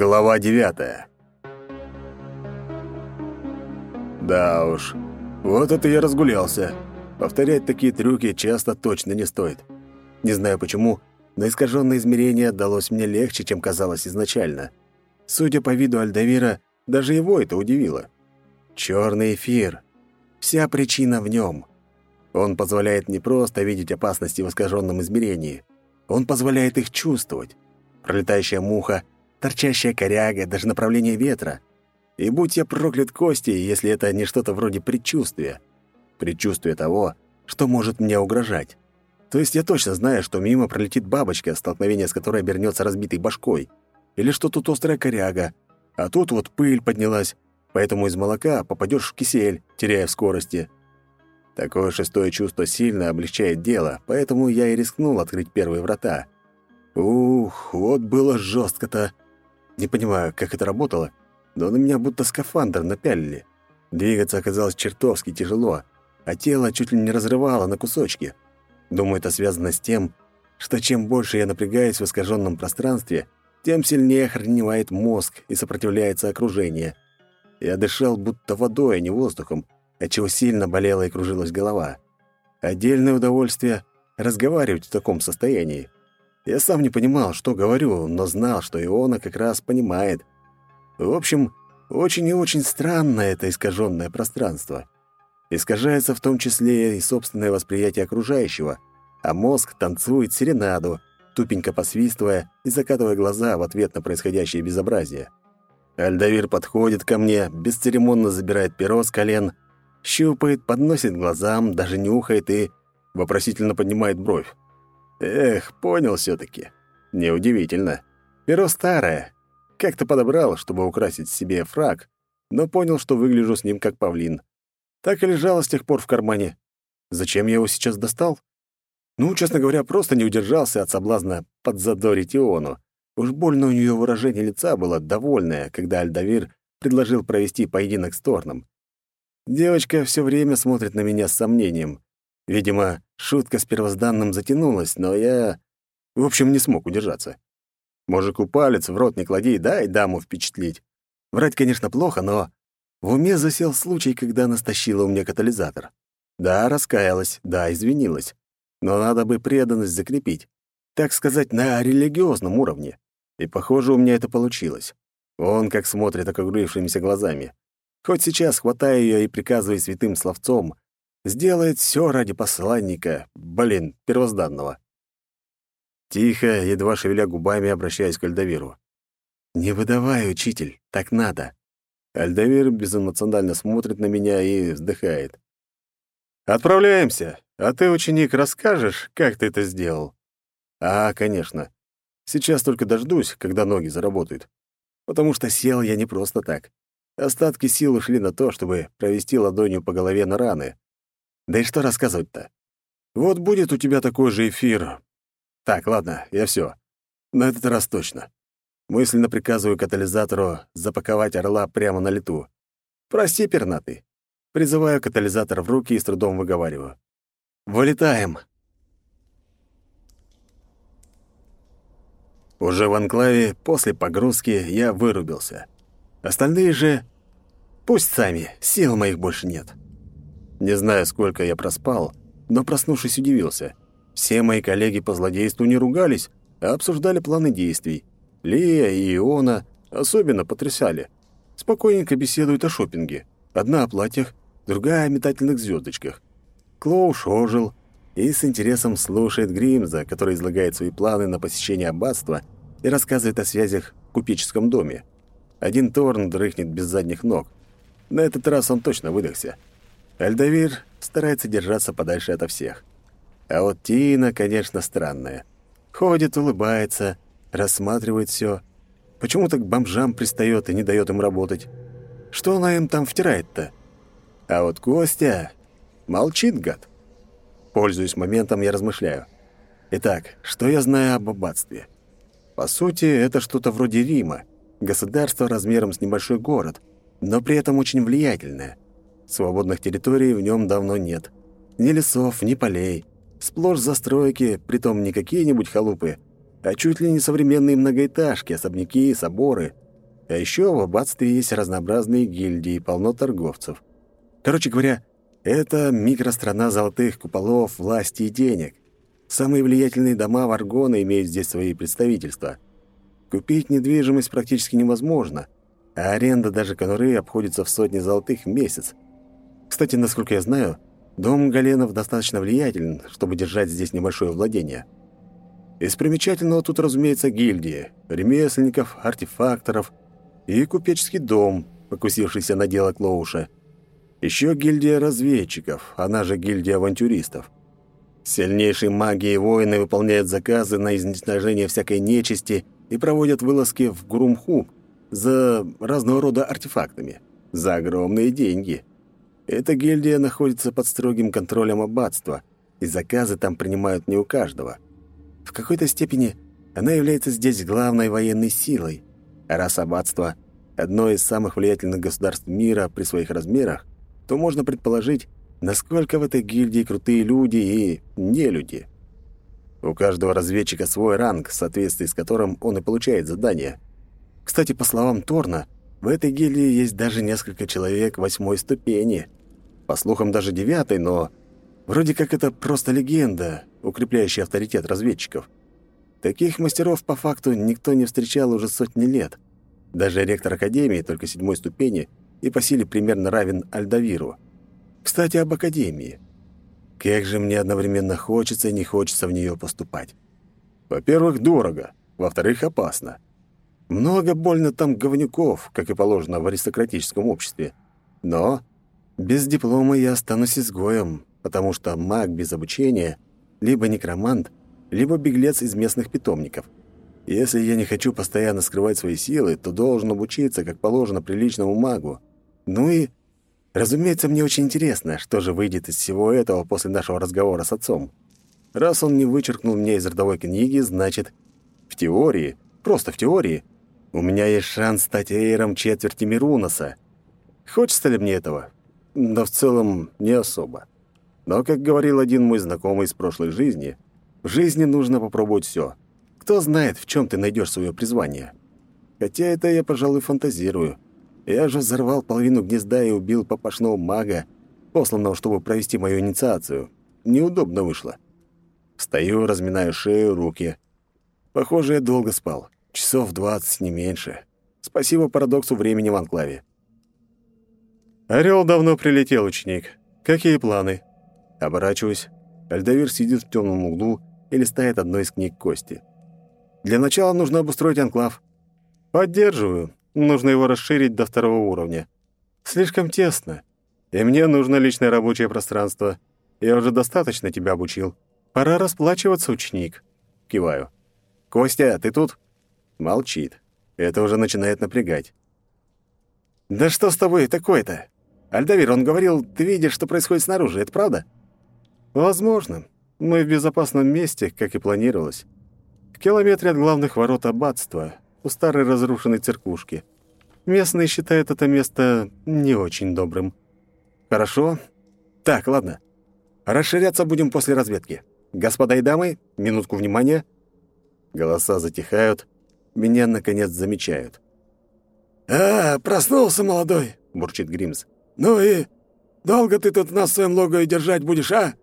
Глава девятая. Да уж, вот это я разгулялся. Повторять такие трюки часто точно не стоит. Не знаю почему, но искаженное измерение далось мне легче, чем казалось изначально. Судя по виду Альдавира, даже его это удивило. Черный эфир. Вся причина в нем. Он позволяет не просто видеть опасности в искаженном измерении. Он позволяет их чувствовать. Пролетающая муха, торчащая коряга, даже направление ветра. И будь я проклят кости, если это не что-то вроде предчувствия. Предчувствие того, что может мне угрожать. То есть я точно знаю, что мимо пролетит бабочка, столкновение с которой обернется разбитой башкой. Или что тут острая коряга. А тут вот пыль поднялась, поэтому из молока попадешь в кисель, теряя в скорости. Такое шестое чувство сильно облегчает дело, поэтому я и рискнул открыть первые врата. Ух, вот было жестко-то. Не понимаю, как это работало, но на меня будто скафандр напялили. Двигаться оказалось чертовски тяжело, а тело чуть ли не разрывало на кусочки. Думаю, это связано с тем, что чем больше я напрягаюсь в искаженном пространстве, тем сильнее охраневает мозг и сопротивляется окружение. Я дышал будто водой, а не воздухом, отчего сильно болела и кружилась голова. Отдельное удовольствие — разговаривать в таком состоянии. Я сам не понимал, что говорю, но знал, что Иона как раз понимает. В общем, очень и очень странно это искаженное пространство. Искажается в том числе и собственное восприятие окружающего, а мозг танцует серенаду, тупенько посвистывая и закатывая глаза в ответ на происходящее безобразие. Альдавир подходит ко мне, бесцеремонно забирает перо с колен, щупает, подносит глазам, даже нюхает и вопросительно поднимает бровь. Эх, понял все таки Неудивительно. Перо старое. Как-то подобрал, чтобы украсить себе фраг, но понял, что выгляжу с ним как павлин. Так и лежало с тех пор в кармане. Зачем я его сейчас достал? Ну, честно говоря, просто не удержался от соблазна подзадорить Иону. Уж больно у нее выражение лица было довольное, когда Альдавир предложил провести поединок с Торном. Девочка все время смотрит на меня с сомнением. Видимо, шутка с первозданным затянулась, но я... В общем, не смог удержаться. Мужику палец в рот не клади, дай даму впечатлить. Врать, конечно, плохо, но... В уме засел случай, когда она стащила у меня катализатор. Да, раскаялась, да, извинилась. Но надо бы преданность закрепить. Так сказать, на религиозном уровне. И, похоже, у меня это получилось. Он как смотрит округлившимися глазами. Хоть сейчас хватая ее и приказывая святым словцом, сделает все ради посланника, блин, первозданного. Тихо, едва шевеля губами, обращаясь к Альдавиру. «Не выдавай, учитель, так надо». Альдавир безэмоционально смотрит на меня и вздыхает. «Отправляемся, а ты, ученик, расскажешь, как ты это сделал?» «А, конечно. Сейчас только дождусь, когда ноги заработают. Потому что сел я не просто так. Остатки сил ушли на то, чтобы провести ладонью по голове на раны. Да и что рассказывать-то? Вот будет у тебя такой же эфир. Так, ладно, я все. На этот раз точно. Мысленно приказываю катализатору запаковать орла прямо на лету. Прости, пернатый. Призываю катализатор в руки и с трудом выговариваю. Вылетаем. Уже в анклаве после погрузки я вырубился. Остальные же... Пусть сами, сил моих больше нет. Не знаю, сколько я проспал, но, проснувшись, удивился. Все мои коллеги по злодейству не ругались, а обсуждали планы действий. Лия и Иона особенно потрясали. Спокойненько беседуют о шопинге. Одна о платьях, другая о метательных звездочках. Клоуш ожил и с интересом слушает Гримза, который излагает свои планы на посещение аббатства и рассказывает о связях в купеческом доме. Один Торн дрыхнет без задних ног. На этот раз он точно выдохся. Альдавир старается держаться подальше ото всех. А вот Тина, конечно, странная. Ходит, улыбается, рассматривает все. Почему так бомжам пристает и не дает им работать? Что она им там втирает-то? А вот Костя молчит, гад. Пользуясь моментом, я размышляю. Итак, что я знаю об аббатстве? По сути, это что-то вроде Рима. Государство размером с небольшой город, но при этом очень влиятельное — Свободных территорий в нем давно нет. Ни лесов, ни полей. Сплошь застройки, притом не какие-нибудь халупы, а чуть ли не современные многоэтажки, особняки, соборы. А еще в аббатстве есть разнообразные гильдии, полно торговцев. Короче говоря, это микространа золотых куполов, власти и денег. Самые влиятельные дома Варгона имеют здесь свои представительства. Купить недвижимость практически невозможно, а аренда даже конуры обходится в сотни золотых в месяц. Кстати, насколько я знаю, дом Галенов достаточно влиятелен, чтобы держать здесь небольшое владение. Из примечательного тут, разумеется, гильдии, ремесленников, артефакторов и купеческий дом, покусившийся на дело Клоуша – еще гильдия разведчиков, она же гильдия авантюристов. Сильнейшие маги и воины выполняют заказы на изничтожение всякой нечисти и проводят вылазки в Грумху за разного рода артефактами. За огромные деньги. Эта гильдия находится под строгим контролем аббатства, и заказы там принимают не у каждого. В какой-то степени она является здесь главной военной силой. А раз аббатство – одно из самых влиятельных государств мира при своих размерах, то можно предположить, насколько в этой гильдии крутые люди и нелюди. У каждого разведчика свой ранг, в соответствии с которым он и получает задание. Кстати, по словам Торна, в этой гильдии есть даже несколько человек восьмой ступени. По слухам, даже девятой, но вроде как это просто легенда, укрепляющая авторитет разведчиков. Таких мастеров по факту никто не встречал уже сотни лет. Даже ректор Академии, только седьмой ступени – и по силе примерно равен Альдавиру. Кстати, об Академии. Как же мне одновременно хочется и не хочется в нее поступать. Во-первых, дорого. Во-вторых, опасно. Много больно там говнюков, как и положено в аристократическом обществе. Но без диплома я останусь изгоем, потому что маг без обучения либо некромант, либо беглец из местных питомников — если я не хочу постоянно скрывать свои силы, то должен обучиться, как положено приличному магу. Ну и, разумеется, мне очень интересно, что же выйдет из всего этого после нашего разговора с отцом. Раз он не вычеркнул меня из родовой книги, значит, в теории, просто в теории, у меня есть шанс стать эйром четверти Мируноса. Хочется ли мне этого? Да в целом не особо. Но, как говорил один мой знакомый из прошлой жизни, в жизни нужно попробовать все. Кто знает, в чем ты найдешь свое призвание. Хотя это я, пожалуй, фантазирую. Я же взорвал половину гнезда и убил попашного мага, посланного, чтобы провести мою инициацию. Неудобно вышло. Стою, разминаю шею, руки. Похоже, я долго спал. Часов двадцать, не меньше. Спасибо парадоксу времени в анклаве. Орел давно прилетел, ученик. Какие планы? Оборачиваюсь. Альдавир сидит в темном углу и листает одной из книг Кости. Для начала нужно обустроить анклав. Поддерживаю. Нужно его расширить до второго уровня. Слишком тесно. И мне нужно личное рабочее пространство. Я уже достаточно тебя обучил. Пора расплачиваться, ученик. Киваю. Костя, ты тут? Молчит. Это уже начинает напрягать. Да что с тобой такое-то? Альдавир, он говорил, ты видишь, что происходит снаружи. Это правда? Возможно. Мы в безопасном месте, как и планировалось. В километре от главных ворот аббатства, у старой разрушенной церквушки. Местные считают это место не очень добрым. Хорошо. Так, ладно. Расширяться будем после разведки. Господа и дамы, минутку внимания. Голоса затихают. Меня, наконец, замечают. «А, проснулся, молодой!» — бурчит Гримс. «Ну и долго ты тут нас в своем логове держать будешь, а?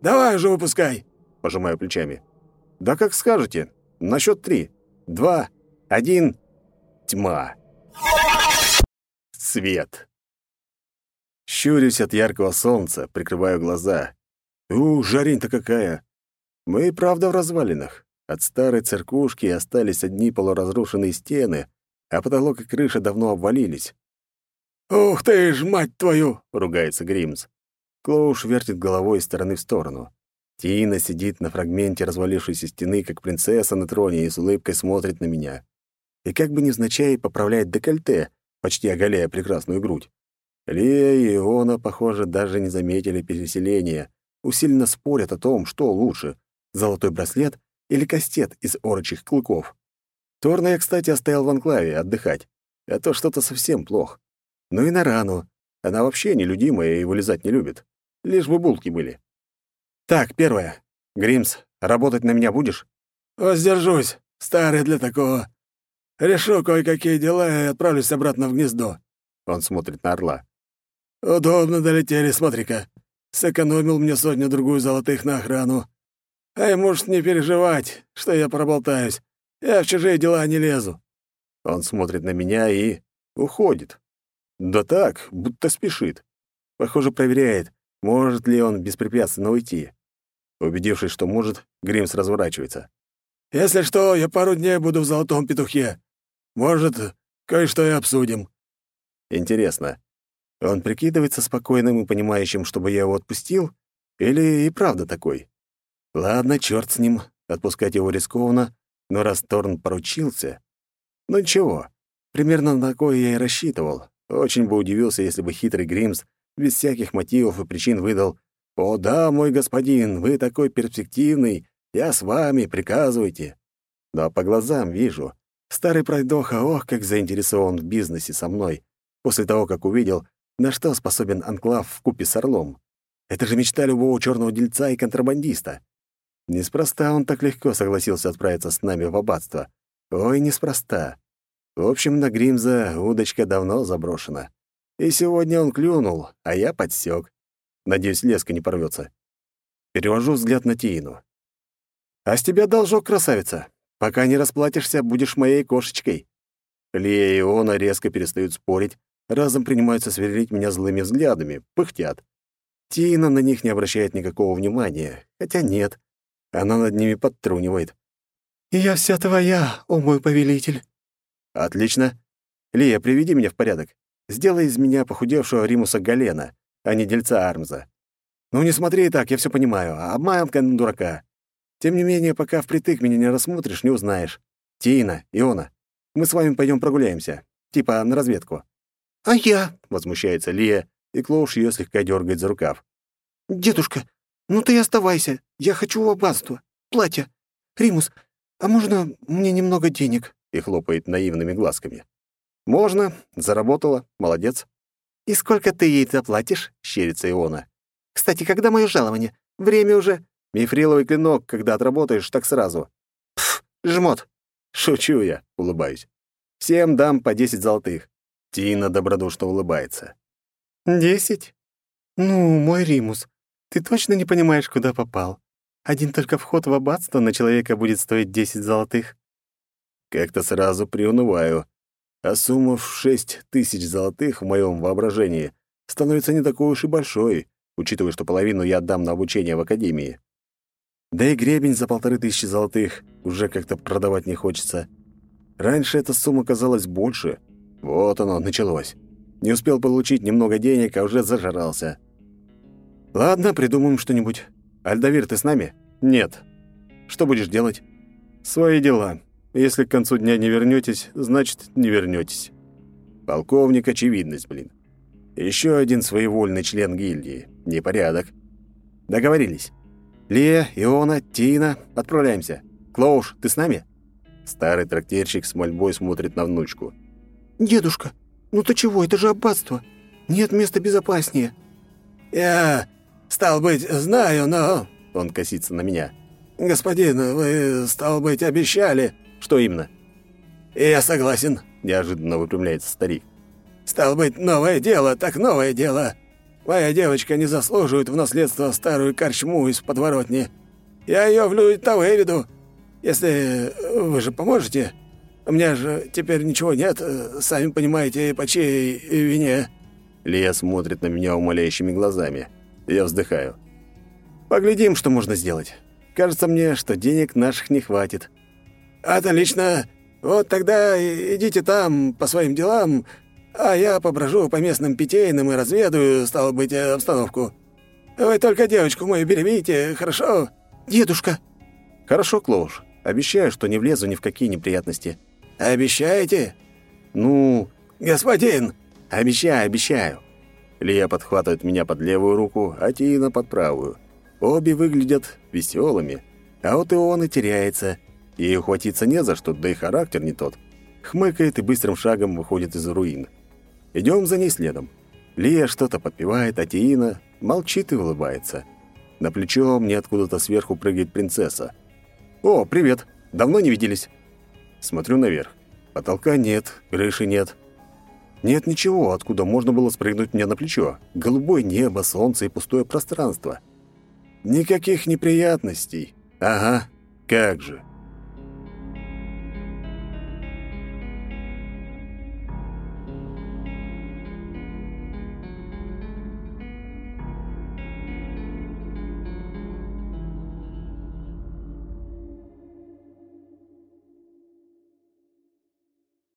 Давай уже выпускай!» — пожимаю плечами. «Да как скажете. На счет три. Два, один. Тьма. Свет. Щурюсь от яркого солнца, прикрываю глаза. У, жарень-то какая! Мы и правда в развалинах. От старой церквушки остались одни полуразрушенные стены, а потолок и крыша давно обвалились. «Ух ты ж, мать твою!» — ругается Гримс. Клоуш вертит головой из стороны в сторону. Тина сидит на фрагменте развалившейся стены, как принцесса на троне, и с улыбкой смотрит на меня и как бы невзначай поправляет декольте, почти оголяя прекрасную грудь. Лея и Иона, похоже, даже не заметили переселения, усиленно спорят о том, что лучше — золотой браслет или кастет из орочих клыков. Торна я, кстати, оставил в анклаве отдыхать, а то что-то совсем плохо. Ну и на рану. Она вообще нелюдимая и вылезать не любит. Лишь бы булки были. Так, первое. Гримс, работать на меня будешь? Воздержусь. Старый для такого. Решу кое-какие дела и отправлюсь обратно в гнездо». Он смотрит на орла. «Удобно долетели, смотри-ка. Сэкономил мне сотню-другую золотых на охрану. Ай, можешь не переживать, что я проболтаюсь. Я в чужие дела не лезу». Он смотрит на меня и уходит. Да так, будто спешит. Похоже, проверяет, может ли он беспрепятственно уйти. Убедившись, что может, Гримс разворачивается. «Если что, я пару дней буду в Золотом Петухе. Может, кое-что и обсудим». Интересно, он прикидывается спокойным и понимающим, чтобы я его отпустил? Или и правда такой? Ладно, черт с ним, отпускать его рискованно, но раз Торн поручился... Ну ничего, примерно на такое я и рассчитывал. Очень бы удивился, если бы хитрый Гримс без всяких мотивов и причин выдал «О да, мой господин, вы такой перспективный, я с вами, приказывайте». Но по глазам вижу, старый пройдоха, ох, как заинтересован в бизнесе со мной, после того, как увидел, на что способен анклав в купе с Орлом. Это же мечта любого черного дельца и контрабандиста. Неспроста он так легко согласился отправиться с нами в аббатство. Ой, неспроста. В общем, на Гримза удочка давно заброшена. И сегодня он клюнул, а я подсек. Надеюсь, леска не порвется. Перевожу взгляд на Тиину. «А с тебя должок, красавица. Пока не расплатишься, будешь моей кошечкой». Лия и Иона резко перестают спорить, разом принимаются сверлить меня злыми взглядами, пыхтят. Тина на них не обращает никакого внимания, хотя нет. Она над ними подтрунивает. «Я вся твоя, о мой повелитель!» «Отлично. Лия, приведи меня в порядок. Сделай из меня похудевшего Римуса Галена, а не дельца Армза. Ну не смотри так, я все понимаю. Обманка на дурака. Тем не менее, пока впритык меня не рассмотришь, не узнаешь. Тина, Иона, мы с вами пойдем прогуляемся. Типа на разведку. «А я?» — возмущается Лия, и Клоуш ее слегка дергает за рукав. «Дедушка, ну ты оставайся. Я хочу в аббатство. Платье. Римус, а можно мне немного денег?» И хлопает наивными глазками. «Можно. Заработала. Молодец». «И сколько ты ей заплатишь?» — щерится Иона. «Кстати, когда мое жалование? Время уже...» «Мифриловый клинок, когда отработаешь, так сразу». «Пф, жмот». «Шучу я», — улыбаюсь. «Всем дам по десять золотых. Тина добродушно улыбается. «Десять? Ну, мой Римус, ты точно не понимаешь, куда попал? Один только вход в аббатство на человека будет стоить десять золотых». Как-то сразу приунываю, а сумма в шесть тысяч золотых в моем воображении становится не такой уж и большой, учитывая, что половину я отдам на обучение в академии. Да и гребень за полторы тысячи золотых уже как-то продавать не хочется. Раньше эта сумма казалась больше — вот оно, началось. Не успел получить немного денег, а уже зажрался. Ладно, придумаем что-нибудь. Альдавир, ты с нами? Нет. Что будешь делать? Свои дела. Если к концу дня не вернетесь, значит, не вернетесь. Полковник очевидность, блин. Еще один своевольный член гильдии. Непорядок. Договорились. Лия, Иона, Тина, отправляемся. Клоуш, ты с нами? Старый трактирщик с мольбой смотрит на внучку. «Дедушка, ну ты чего, это же аббатство. Нет места безопаснее». «Я, стал быть, знаю, но...» Он косится на меня. «Господин, вы, стал быть, обещали...» «Что именно?» «Я согласен», — неожиданно выпрямляется старик. «Стал быть, новое дело, так новое дело. Моя девочка не заслуживает в наследство старую корчму из подворотни. Я ее в люди-то выведу. Если вы же поможете, у меня же теперь ничего нет, э, сами понимаете, по чьей вине». Лия смотрит на меня умоляющими глазами. Я вздыхаю. «Поглядим, что можно сделать. Кажется мне, что денег наших не хватит». «Отлично. Вот тогда идите там по своим делам, а я поброжу по местным питейным и разведаю, стало быть, обстановку. Вы только девочку мою берегите, хорошо?» «Дедушка». «Хорошо, Клоуш. Обещаю, что не влезу ни в какие неприятности». Обещаете?» «Ну, господин!» «Обещаю, обещаю!» Лия подхватывает меня под левую руку, а Тина под правую. Обе выглядят веселыми, а вот и он и теряется. Ей ухватиться не за что, да и характер не тот. Хмыкает и быстрым шагом выходит из руин. Идем за ней следом. Лия что-то подпевает, а Тиина молчит и улыбается. На плечо мне откуда-то сверху прыгает принцесса. «О, привет! Давно не виделись!» Смотрю наверх. Потолка нет, крыши нет. Нет ничего, откуда можно было спрыгнуть мне на плечо. Голубое небо, солнце и пустое пространство. Никаких неприятностей. Ага, как же.